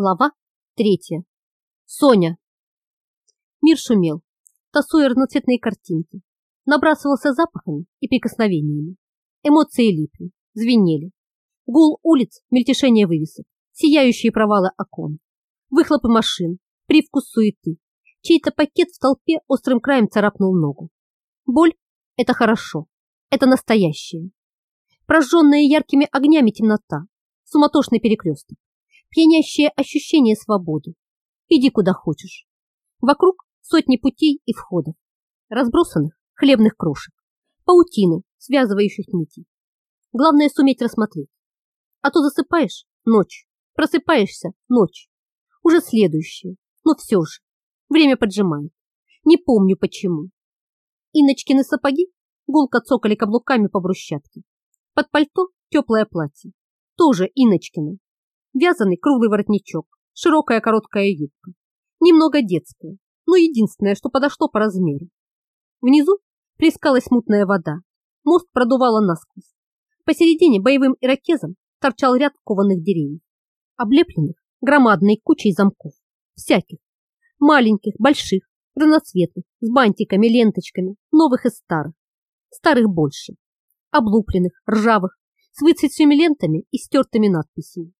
Глава третья. Соня. Мир шумел, тасуя разноцветные картинки, набрасывался запахами и прикосновениями. Эмоции липли, звенели. Гул улиц, мельтешение вывесок, сияющие провалы окон, выхлопы машин, привкус суеты. Чей-то пакет в толпе острым краем царапнул ногу. Боль – это хорошо, это настоящее. Прожженная яркими огнями темнота, суматошный перекресток пьянящее ощущение свободы. Иди куда хочешь. Вокруг сотни путей и входов, разбросанных хлебных крошек, паутины, связывающих нити. Главное суметь рассмотреть. А то засыпаешь – ночь, просыпаешься – ночь. Уже следующее, но все же. Время поджимает. Не помню почему. Иночкины сапоги гулко цокали каблуками по брусчатке. Под пальто теплое платье. Тоже Иночкино, вязаный круглый воротничок, широкая короткая юбка. Немного детская, но единственное, что подошло по размеру. Внизу плескалась мутная вода, мост продувало насквозь. Посередине боевым ирокезом торчал ряд кованых деревьев, облепленных громадной кучей замков, всяких, маленьких, больших, разноцветных, с бантиками, ленточками, новых и старых. Старых больше, облупленных, ржавых, с выцветшими лентами и стертыми надписями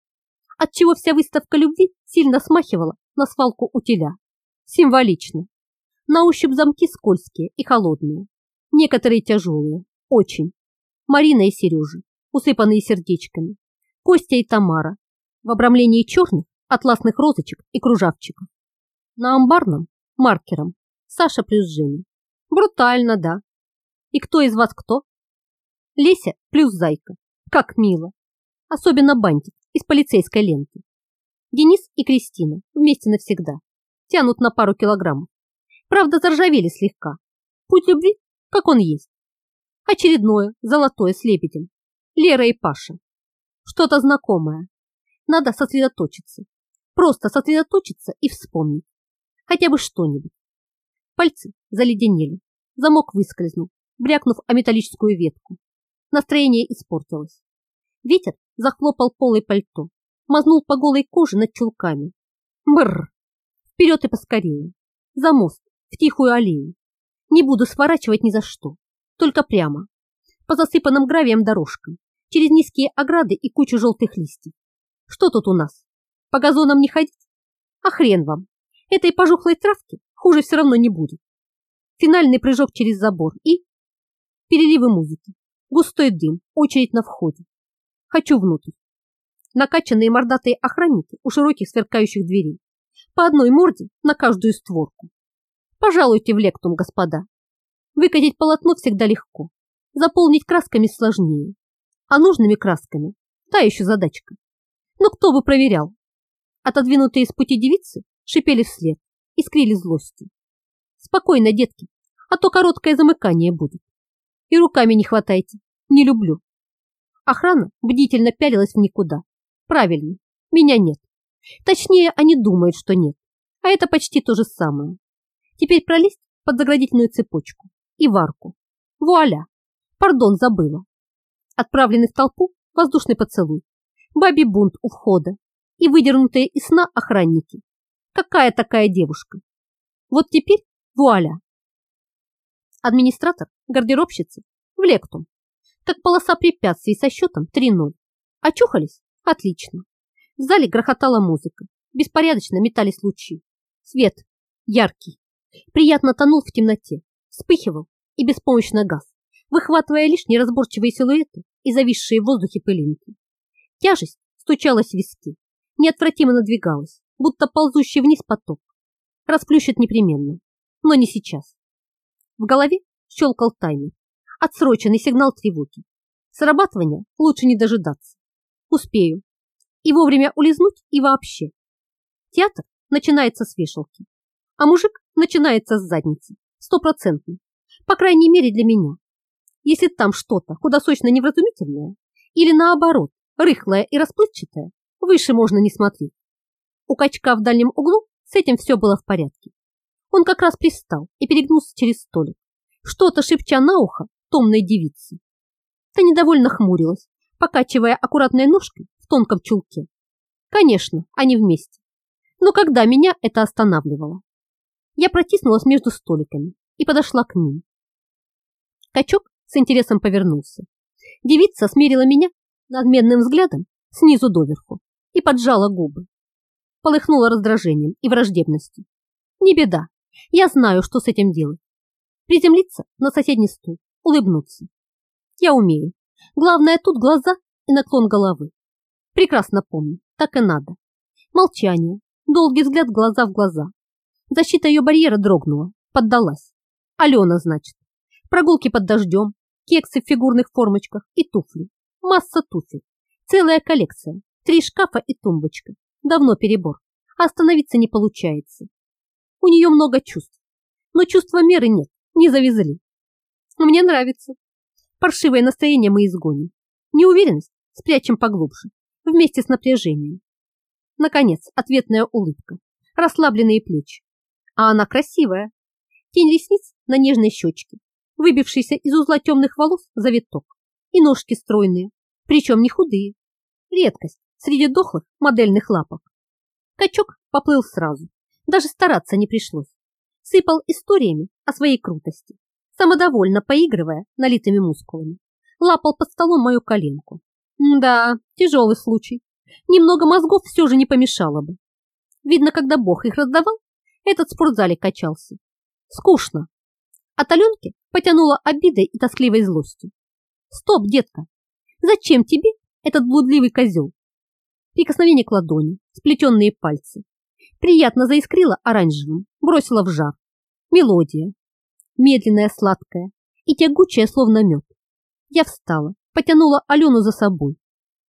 отчего вся выставка любви сильно смахивала на свалку утиля. Символично. На ощупь замки скользкие и холодные. Некоторые тяжелые. Очень. Марина и Сережа, усыпанные сердечками. Костя и Тамара, в обрамлении черных атласных розочек и кружавчиков. На амбарном маркером Саша плюс Женя. Брутально, да. И кто из вас кто? Леся плюс Зайка. Как мило. Особенно бантик из полицейской ленты. Денис и Кристина вместе навсегда. Тянут на пару килограммов. Правда, заржавели слегка. Путь любви, как он есть. Очередное, золотое с лебедем. Лера и Паша. Что-то знакомое. Надо сосредоточиться. Просто сосредоточиться и вспомнить. Хотя бы что-нибудь. Пальцы заледенели. Замок выскользнул, брякнув о металлическую ветку. Настроение испортилось. Ветер захлопал полой пальто, мазнул по голой коже над чулками. Бррр! Вперед и поскорее. За мост, в тихую аллею. Не буду сворачивать ни за что. Только прямо. По засыпанным гравием дорожкам. Через низкие ограды и кучу желтых листьев. Что тут у нас? По газонам не ходить? А хрен вам. Этой пожухлой травки хуже все равно не будет. Финальный прыжок через забор и... Переливы музыки. Густой дым, очередь на входе. Хочу внутрь. Накачанные мордатые охранники у широких сверкающих дверей. По одной морде на каждую створку. Пожалуйте в лектум, господа. Выкатить полотно всегда легко. Заполнить красками сложнее. А нужными красками та еще задачка. Но кто бы проверял? Отодвинутые с пути девицы шипели вслед, искрили злостью. Спокойно, детки, а то короткое замыкание будет. И руками не хватайте, не люблю. Охрана бдительно пялилась в никуда. Правильно, меня нет. Точнее, они думают, что нет. А это почти то же самое. Теперь пролезть под заградительную цепочку и в арку. Вуаля! Пардон, забыла. Отправленный в толпу воздушный поцелуй. Баби бунт у входа и выдернутые из сна охранники. Какая такая девушка? Вот теперь вуаля. Администратор, гардеробщицы, в лектум как полоса препятствий со счетом 3-0. Очухались? Отлично. В зале грохотала музыка. Беспорядочно метались лучи. Свет. Яркий. Приятно тонул в темноте. Вспыхивал и беспомощно газ, выхватывая лишь неразборчивые силуэты и зависшие в воздухе пылинки. Тяжесть стучалась в виски. Неотвратимо надвигалась, будто ползущий вниз поток. Расплющит непременно. Но не сейчас. В голове щелкал таймер. Отсроченный сигнал тревоги. Срабатывания лучше не дожидаться. Успею. И вовремя улизнуть, и вообще. Театр начинается с вешалки, а мужик начинается с задницы. Стопроцентно. По крайней мере для меня. Если там что-то худосочно-невразумительное или наоборот, рыхлое и расплывчатое, выше можно не смотреть. У качка в дальнем углу с этим все было в порядке. Он как раз пристал и перегнулся через столик, что-то шепча на ухо томной девицы. Та недовольно хмурилась, покачивая аккуратной ножкой в тонком чулке. Конечно, они вместе. Но когда меня это останавливало? Я протиснулась между столиками и подошла к ним. Качок с интересом повернулся. Девица смерила меня надменным взглядом снизу доверху и поджала губы. Полыхнула раздражением и враждебностью. Не беда, я знаю, что с этим делать. Приземлиться на соседний стул, улыбнуться. Я умею. Главное тут глаза и наклон головы. Прекрасно помню, так и надо. Молчание, долгий взгляд глаза в глаза. Защита ее барьера дрогнула, поддалась. Алена, значит. Прогулки под дождем, кексы в фигурных формочках и туфли. Масса туфель. Целая коллекция. Три шкафа и тумбочка. Давно перебор. остановиться не получается. У нее много чувств. Но чувства меры нет, не завезли. Мне нравится. Паршивое настроение мы изгоним. Неуверенность спрячем поглубже, вместе с напряжением. Наконец, ответная улыбка, расслабленные плечи. А она красивая. Тень ресниц на нежной щечке, выбившийся из узла темных волос завиток. И ножки стройные, причем не худые. Редкость среди дохлых модельных лапок. Качок поплыл сразу, даже стараться не пришлось. Сыпал историями о своей крутости, самодовольно поигрывая налитыми мускулами. Лапал под столом мою коленку. Да, тяжелый случай. Немного мозгов все же не помешало бы. Видно, когда Бог их раздавал, этот в спортзале качался. Скучно. От Аленки потянуло обидой и тоскливой злостью. Стоп, детка, зачем тебе этот блудливый козел? Прикосновение к ладони, сплетенные пальцы. Приятно заискрила оранжевым, бросила в жар. Мелодия. Медленная, сладкая и тягучая, словно мед. Я встала, потянула Алену за собой.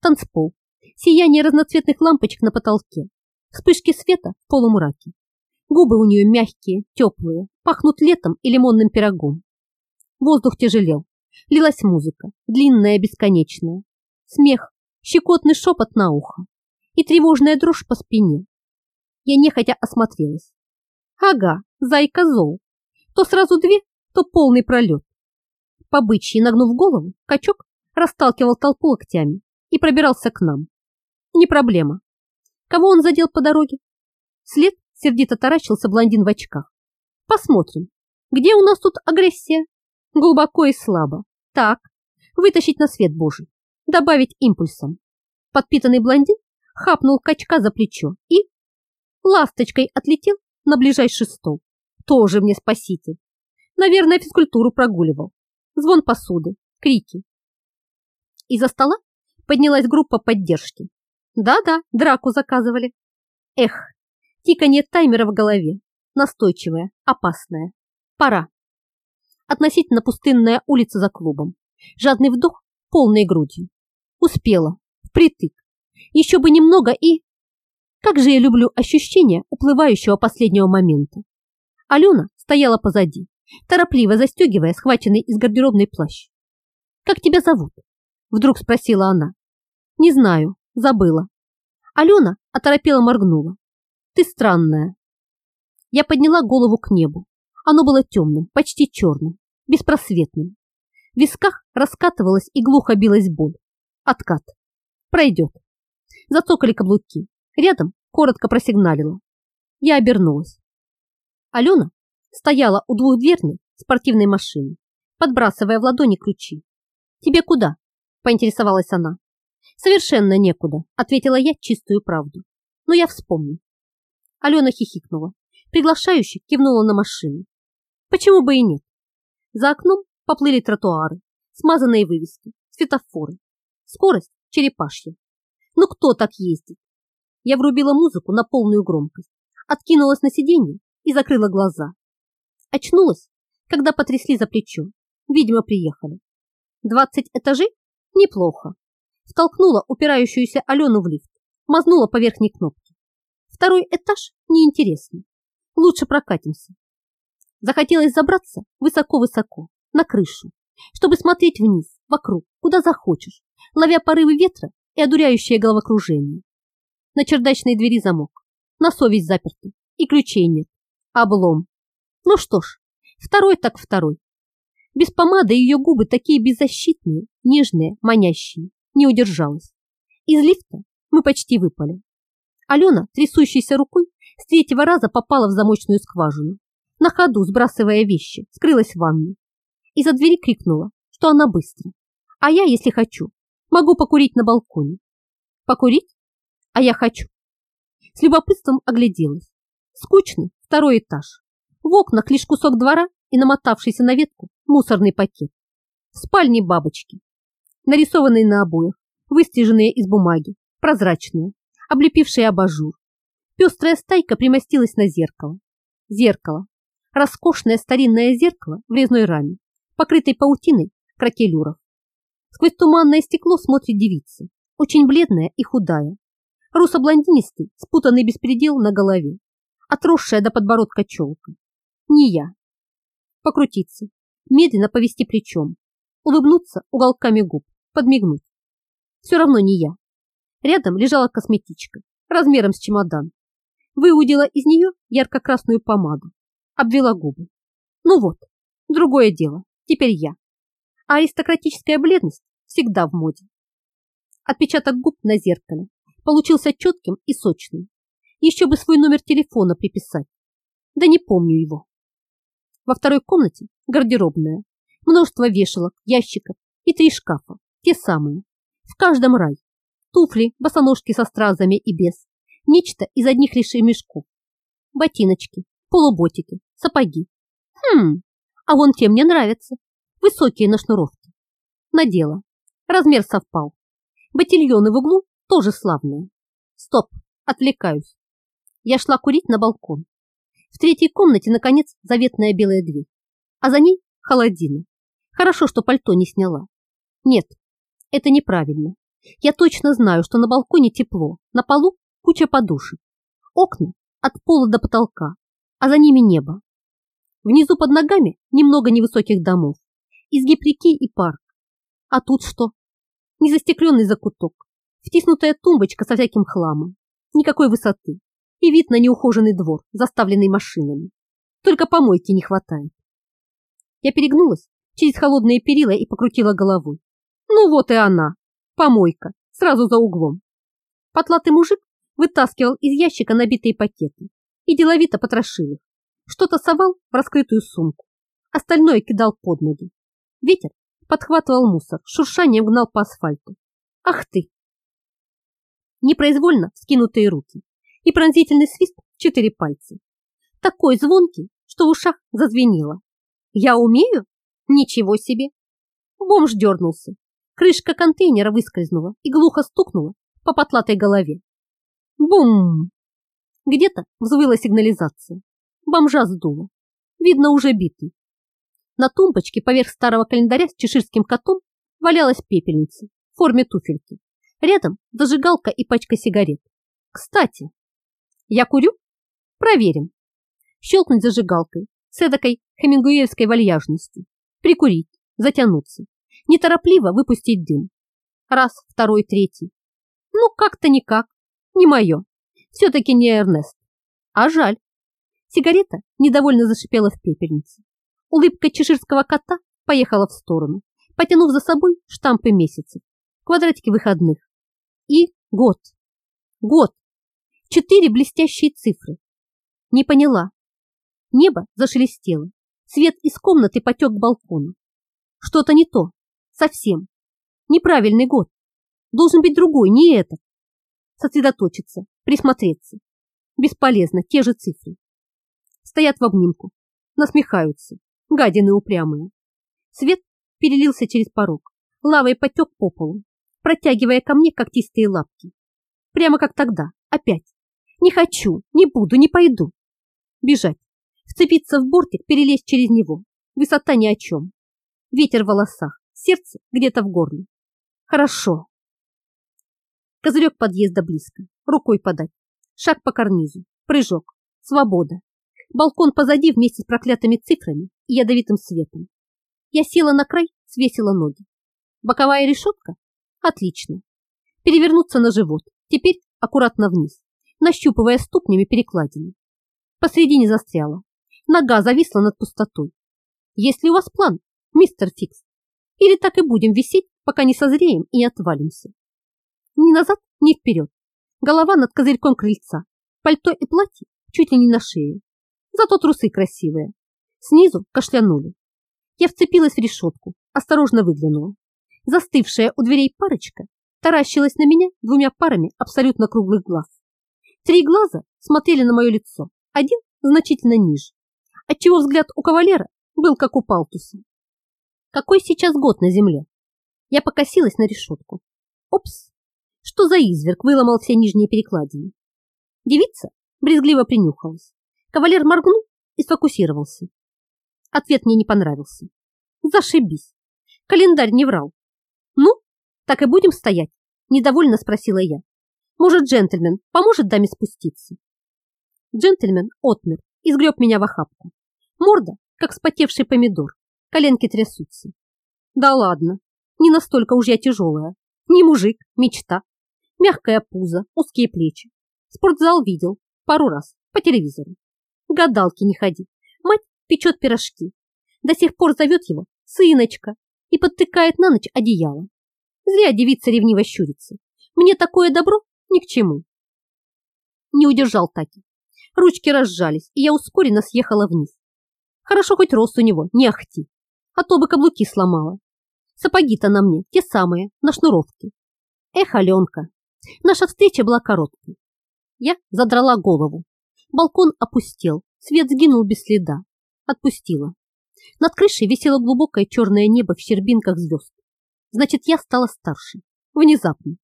Танцпол, сияние разноцветных лампочек на потолке, вспышки света в полумраке. Губы у нее мягкие, теплые, пахнут летом и лимонным пирогом. Воздух тяжелел, лилась музыка, длинная, бесконечная. Смех, щекотный шепот на ухо и тревожная дрожь по спине. Я нехотя осмотрелась. Ага, зайка зол. То сразу две, то полный пролет. По нагнув голову, качок расталкивал толпу локтями и пробирался к нам. Не проблема. Кого он задел по дороге? След сердито таращился блондин в очках. Посмотрим, где у нас тут агрессия? Глубоко и слабо. Так, вытащить на свет Божий, добавить импульсом. Подпитанный блондин хапнул качка за плечо и ласточкой отлетел на ближайший стол. Тоже мне спаситель. Наверное, физкультуру прогуливал. Звон посуды, крики. Из-за стола поднялась группа поддержки. Да-да, драку заказывали. Эх, тиканье таймера в голове. Настойчивая, опасная. Пора. Относительно пустынная улица за клубом. Жадный вдох полной грудью. Успела. Впритык. Еще бы немного и... Как же я люблю ощущение уплывающего последнего момента. Алена стояла позади, торопливо застегивая схваченный из гардеробной плащ. «Как тебя зовут?» Вдруг спросила она. «Не знаю, забыла». Алена оторопела моргнула. «Ты странная». Я подняла голову к небу. Оно было темным, почти черным, беспросветным. В висках раскатывалась и глухо билась боль. Откат. Пройдет. Зацокали каблуки. Рядом коротко просигналила. Я обернулась. Алена стояла у двухдверной спортивной машины, подбрасывая в ладони ключи. «Тебе куда?» – поинтересовалась она. «Совершенно некуда», – ответила я чистую правду. «Но я вспомню». Алена хихикнула, приглашающе кивнула на машину. Почему бы и нет? За окном поплыли тротуары, смазанные вывески, светофоры. Скорость черепашья. Ну кто так ездит? Я врубила музыку на полную громкость, откинулась на сиденье и закрыла глаза. Очнулась, когда потрясли за плечо. Видимо, приехали. Двадцать этажей? Неплохо. Втолкнула упирающуюся Алену в лифт, мазнула по верхней кнопке. Второй этаж неинтересно. Лучше прокатимся. Захотелось забраться высоко-высоко, на крышу, чтобы смотреть вниз, вокруг, куда захочешь, ловя порывы ветра и одуряющее головокружение. На чердачной двери замок, на совесть заперты и ключей нет. Облом. Ну что ж, второй так второй. Без помады ее губы такие беззащитные, нежные, манящие. Не удержалась. Из лифта мы почти выпали. Алена, трясущейся рукой, С третьего раза попала в замочную скважину. На ходу, сбрасывая вещи, скрылась в ванной. Из-за двери крикнула, что она быстро. А я, если хочу, могу покурить на балконе. Покурить? А я хочу. С любопытством огляделась. Скучный второй этаж. В окнах лишь кусок двора и намотавшийся на ветку мусорный пакет. В спальне бабочки, нарисованные на обоях, выстриженные из бумаги, прозрачные, облепившие абажур. Пестрая стайка примостилась на зеркало. Зеркало. Роскошное старинное зеркало в резной раме, покрытой паутиной кракелюров. Сквозь туманное стекло смотрит девица, очень бледная и худая. Русо-блондинистый, спутанный беспредел на голове, отросшая до подбородка челка. Не я. Покрутиться, медленно повести плечом, улыбнуться уголками губ, подмигнуть. Все равно не я. Рядом лежала косметичка, размером с чемодан. Выудила из нее ярко-красную помаду, обвела губы. Ну вот, другое дело, теперь я. А аристократическая бледность всегда в моде. Отпечаток губ на зеркале получился четким и сочным. Еще бы свой номер телефона приписать. Да не помню его. Во второй комнате гардеробная, множество вешалок, ящиков и три шкафа, те самые. В каждом рай. Туфли, босоножки со стразами и без. Нечто из одних лишь мешков. Ботиночки, полуботики, сапоги. Хм, а вон те мне нравятся. Высокие на шнуровке. Надела. Размер совпал. Ботильоны в углу тоже славные. Стоп, отвлекаюсь. Я шла курить на балкон. В третьей комнате, наконец, заветная белая дверь. А за ней холодина. Хорошо, что пальто не сняла. Нет, это неправильно. Я точно знаю, что на балконе тепло, на полу куча подушек. Окна от пола до потолка, а за ними небо. Внизу под ногами немного невысоких домов, изгиб реки и парк. А тут что? Незастекленный закуток, втиснутая тумбочка со всяким хламом, никакой высоты и вид на неухоженный двор, заставленный машинами. Только помойки не хватает. Я перегнулась через холодные перила и покрутила головой. Ну вот и она, помойка, сразу за углом. Потлатый мужик вытаскивал из ящика набитые пакеты и деловито потрошил их. Что-то совал в раскрытую сумку, остальное кидал под ноги. Ветер подхватывал мусор, шуршанием гнал по асфальту. Ах ты! Непроизвольно скинутые руки и пронзительный свист четыре пальца. Такой звонкий, что в ушах зазвенело. Я умею? Ничего себе! Бомж дернулся. Крышка контейнера выскользнула и глухо стукнула по потлатой голове. Бум! Где-то взвыла сигнализация. Бомжа сдуло. Видно, уже битый. На тумбочке поверх старого календаря с чеширским котом валялась пепельница в форме туфельки. Рядом зажигалка и пачка сигарет. Кстати, я курю? Проверим. Щелкнуть зажигалкой с эдакой хемингуэльской вальяжностью. Прикурить, затянуться. Неторопливо выпустить дым. Раз, второй, третий. Ну, как-то никак. Не мое. Все-таки не Эрнест. А жаль. Сигарета недовольно зашипела в пепельнице. Улыбка чеширского кота поехала в сторону, потянув за собой штампы месяцев, квадратики выходных. И год. Год. Четыре блестящие цифры. Не поняла. Небо зашелестело. Свет из комнаты потек к балкону. Что-то не то. Совсем. Неправильный год. Должен быть другой, не этот. Сосредоточиться, присмотреться. Бесполезно, те же цифры. Стоят в обнимку, насмехаются, гадины упрямые. Свет перелился через порог, лавой потек по полу, протягивая ко мне когтистые лапки. Прямо как тогда, опять. Не хочу, не буду, не пойду. Бежать, вцепиться в бортик, перелезть через него. Высота ни о чем. Ветер в волосах, сердце где-то в горле. Хорошо. Козырек подъезда близко, рукой подать. Шаг по карнизу, прыжок, свобода. Балкон позади вместе с проклятыми цифрами и ядовитым светом. Я села на край, свесила ноги. Боковая решетка? Отлично. Перевернуться на живот, теперь аккуратно вниз нащупывая ступнями перекладины. Посредине застряла. Нога зависла над пустотой. Есть ли у вас план, мистер Фикс? Или так и будем висеть, пока не созреем и не отвалимся? Ни назад, ни вперед. Голова над козырьком крыльца. Пальто и платье чуть ли не на шее. Зато трусы красивые. Снизу кашлянули. Я вцепилась в решетку, осторожно выглянула. Застывшая у дверей парочка таращилась на меня двумя парами абсолютно круглых глаз. Три глаза смотрели на мое лицо, один значительно ниже, отчего взгляд у кавалера был как у палтуса. Какой сейчас год на земле? Я покосилась на решетку. Опс! Что за изверг выломал все нижние перекладины? Девица брезгливо принюхалась. Кавалер моргнул и сфокусировался. Ответ мне не понравился. Зашибись. Календарь не врал. Ну, так и будем стоять? Недовольно спросила я. Может, джентльмен поможет даме спуститься? Джентльмен отмер и сгреб меня в охапку. Морда, как вспотевший помидор. Коленки трясутся. Да ладно, не настолько уж я тяжелая. Не мужик, мечта. Мягкое пузо, узкие плечи. Спортзал видел пару раз по телевизору. Гадалки не ходи. Мать печет пирожки. До сих пор зовет его сыночка и подтыкает на ночь одеяло. Зря девица ревниво щурится. Мне такое добро ни к чему. Не удержал Таки. Ручки разжались, и я ускоренно съехала вниз. Хорошо хоть рост у него, не ахти, а то бы каблуки сломала. Сапоги-то на мне, те самые, на шнуровке. Эх, Аленка, наша встреча была короткой. Я задрала голову. Балкон опустел, свет сгинул без следа. Отпустила. Над крышей висело глубокое черное небо в щербинках звезд. Значит, я стала старше. Внезапно.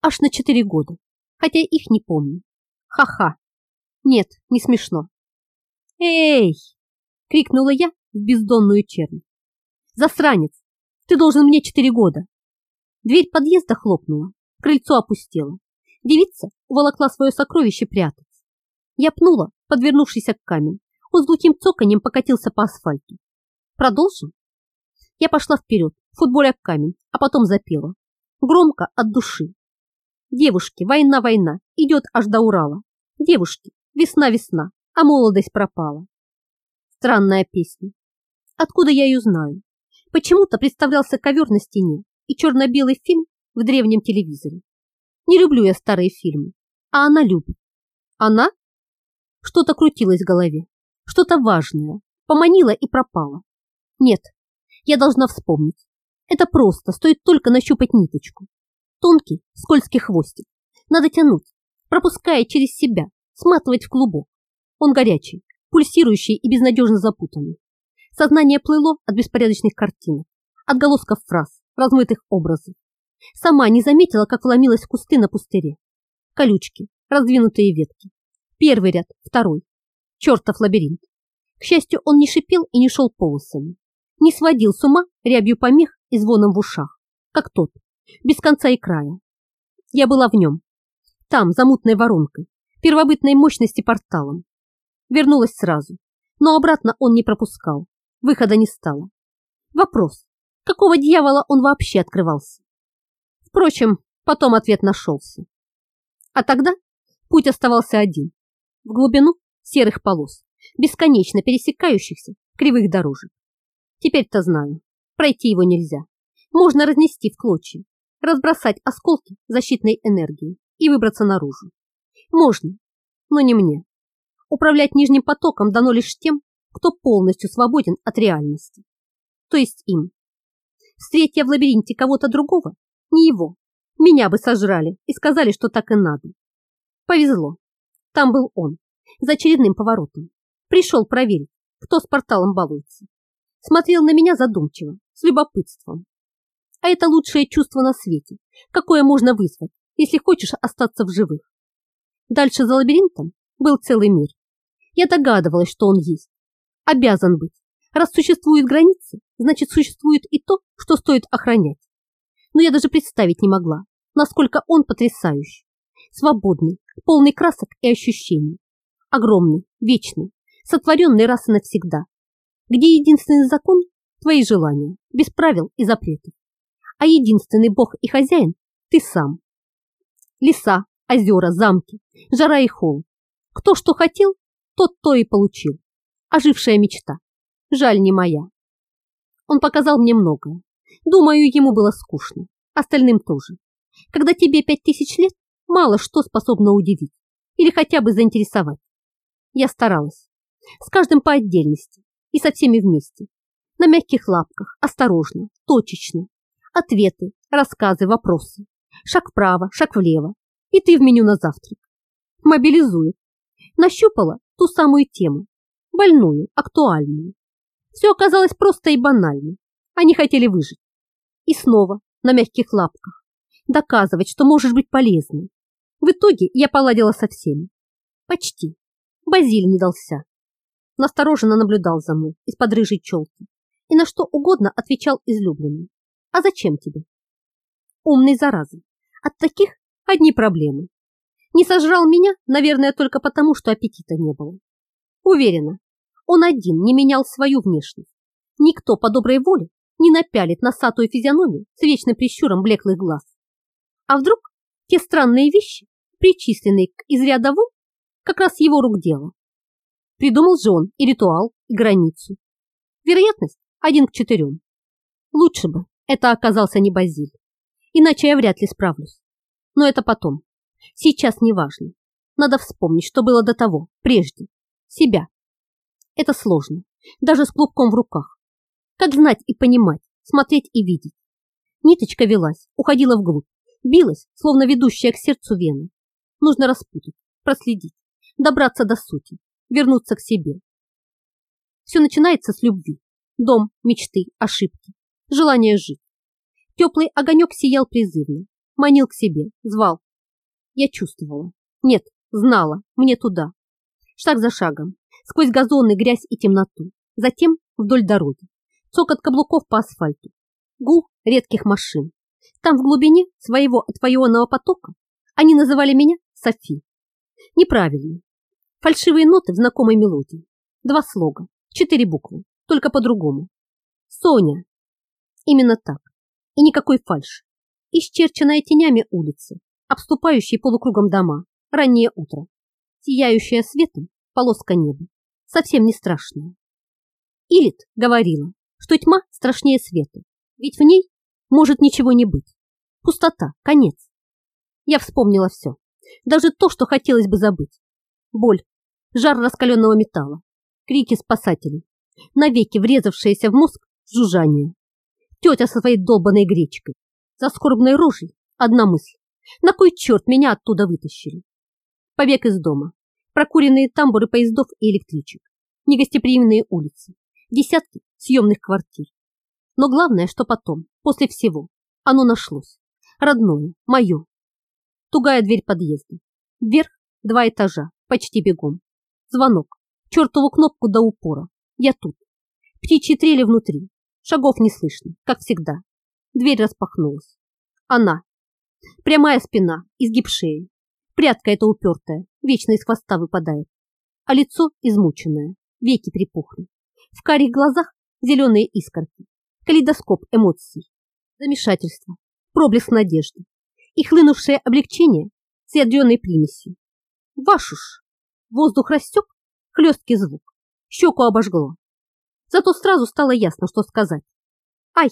Аж на четыре года. Хотя их не помню. Ха-ха. Нет, не смешно. «Эй!» — крикнула я в бездонную чернь. «Засранец! Ты должен мне четыре года!» Дверь подъезда хлопнула, крыльцо опустело. Девица уволокла свое сокровище прятать. Я пнула подвернувшийся камень. Он с глухим цоканьем покатился по асфальту. Продолжим? Я пошла вперед, футболя камень, а потом запела. Громко от души. Девушки, война, война, идет аж до Урала. Девушки, весна, весна, а молодость пропала. Странная песня. Откуда я ее знаю? Почему-то представлялся ковер на стене и черно-белый фильм в древнем телевизоре. Не люблю я старые фильмы, а она любит. Она? Что-то крутилось в голове, что-то важное, поманило и пропало. Нет, я должна вспомнить. Это просто, стоит только нащупать ниточку. Тонкий, скользкий хвостик. Надо тянуть, пропуская через себя, сматывать в клубок. Он горячий, пульсирующий и безнадежно запутанный. Сознание плыло от беспорядочных картинок, отголосков фраз, размытых образов. Сама не заметила, как вломилась в кусты на пустыре. Колючки, раздвинутые ветки. Первый ряд, второй. Чертов лабиринт. К счастью, он не шипел и не шел полосами. Не сводил с ума рябью помех и звоном в ушах, как тот, без конца и края. Я была в нем. Там, за мутной воронкой, первобытной мощности порталом. Вернулась сразу, но обратно он не пропускал. Выхода не стало. Вопрос, какого дьявола он вообще открывался? Впрочем, потом ответ нашелся. А тогда путь оставался один. В глубину серых полос, бесконечно пересекающихся кривых дорожек. Теперь-то знаю, пройти его нельзя. Можно разнести в клочья, разбросать осколки защитной энергии и выбраться наружу. Можно, но не мне. Управлять нижним потоком дано лишь тем, кто полностью свободен от реальности. То есть им. Встреть я в лабиринте кого-то другого, не его. Меня бы сожрали и сказали, что так и надо. Повезло. Там был он, за очередным поворотом. Пришел проверить, кто с порталом балуется. Смотрел на меня задумчиво, с любопытством. А это лучшее чувство на свете, какое можно вызвать, если хочешь остаться в живых. Дальше за лабиринтом был целый мир. Я догадывалась, что он есть. Обязан быть. Раз существуют границы, значит существует и то, что стоит охранять. Но я даже представить не могла, насколько он потрясающий. Свободный, полный красок и ощущений. Огромный, вечный, сотворенный раз и навсегда. Где единственный закон – твои желания, без правил и запретов. А единственный бог и хозяин – ты сам. Леса, озера, замки, жара и холод. Кто что хотел, тот то и получил. Ожившая мечта. Жаль, не моя. Он показал мне многое. Думаю, ему было скучно. Остальным тоже. Когда тебе пять тысяч лет, мало что способно удивить или хотя бы заинтересовать. Я старалась. С каждым по отдельности и со всеми вместе. На мягких лапках, осторожно, точечно. Ответы, рассказы, вопросы. Шаг вправо, шаг влево. И ты в меню на завтрак. Мобилизует. Нащупала ту самую тему. Больную, актуальную. Все оказалось просто и банально. Они хотели выжить. И снова на мягких лапках. Доказывать, что можешь быть полезной. В итоге я поладила со всеми. Почти. Базиль не дался. Настороженно наблюдал за мной из-под рыжей челки и на что угодно отвечал излюбленным. А зачем тебе? Умный зараза. От таких одни проблемы. Не сожрал меня, наверное, только потому, что аппетита не было. Уверена, он один не менял свою внешность. Никто по доброй воле не напялит носатую физиономию с вечным прищуром блеклых глаз. А вдруг те странные вещи, причисленные к из ряда вон, как раз его рук дело. Придумал же он и ритуал, и границу. Вероятность один к четырем. Лучше бы это оказался не Базиль, иначе я вряд ли справлюсь. Но это потом. Сейчас не важно. Надо вспомнить, что было до того, прежде. Себя. Это сложно, даже с клубком в руках. Как знать и понимать, смотреть и видеть. Ниточка велась, уходила вглубь, билась, словно ведущая к сердцу вены. Нужно распутать, проследить, добраться до сути, вернуться к себе. Все начинается с любви. Дом, мечты, ошибки, желание жить. Теплый огонек сиял призывно, манил к себе, звал. Я чувствовала. Нет, знала, мне туда. Шаг за шагом, сквозь газоны, грязь и темноту. Затем вдоль дороги. Цокот каблуков по асфальту. Гул редких машин. Там в глубине своего отвоенного потока они называли меня Софи. Неправильно. Фальшивые ноты в знакомой мелодии. Два слога, четыре буквы только по-другому. Соня. Именно так. И никакой фальши. Исчерченная тенями улицы, обступающие полукругом дома, раннее утро, сияющая светом полоска неба, совсем не страшная. Илит говорила, что тьма страшнее света, ведь в ней может ничего не быть. Пустота, конец. Я вспомнила все, даже то, что хотелось бы забыть. Боль, жар раскаленного металла, крики спасателей, навеки врезавшееся в мозг жужжание. Тетя со своей долбанной гречкой. За скорбной рожей одна мысль. На кой черт меня оттуда вытащили? Побег из дома. Прокуренные тамбуры поездов и электричек. Негостеприимные улицы. Десятки съемных квартир. Но главное, что потом, после всего, оно нашлось. Родное, мое. Тугая дверь подъезда. Вверх два этажа, почти бегом. Звонок. Чертову кнопку до упора. Я тут. Птичьи трели внутри. Шагов не слышно, как всегда. Дверь распахнулась. Она. Прямая спина, изгиб шеи. Прядка эта упертая, вечно из хвоста выпадает. А лицо измученное, веки припухли. В карих глазах зеленые искорки. Калейдоскоп эмоций. Замешательство, проблеск надежды. И хлынувшее облегчение с ядреной примесью. Вашу ж! Воздух растек, хлесткий звук. Щеку обожгло. Зато сразу стало ясно, что сказать. Ай,